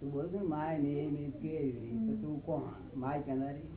તું બોલ છું માય નેમ ઇઝ કેવી તો તું કોણ? માય કેનારી?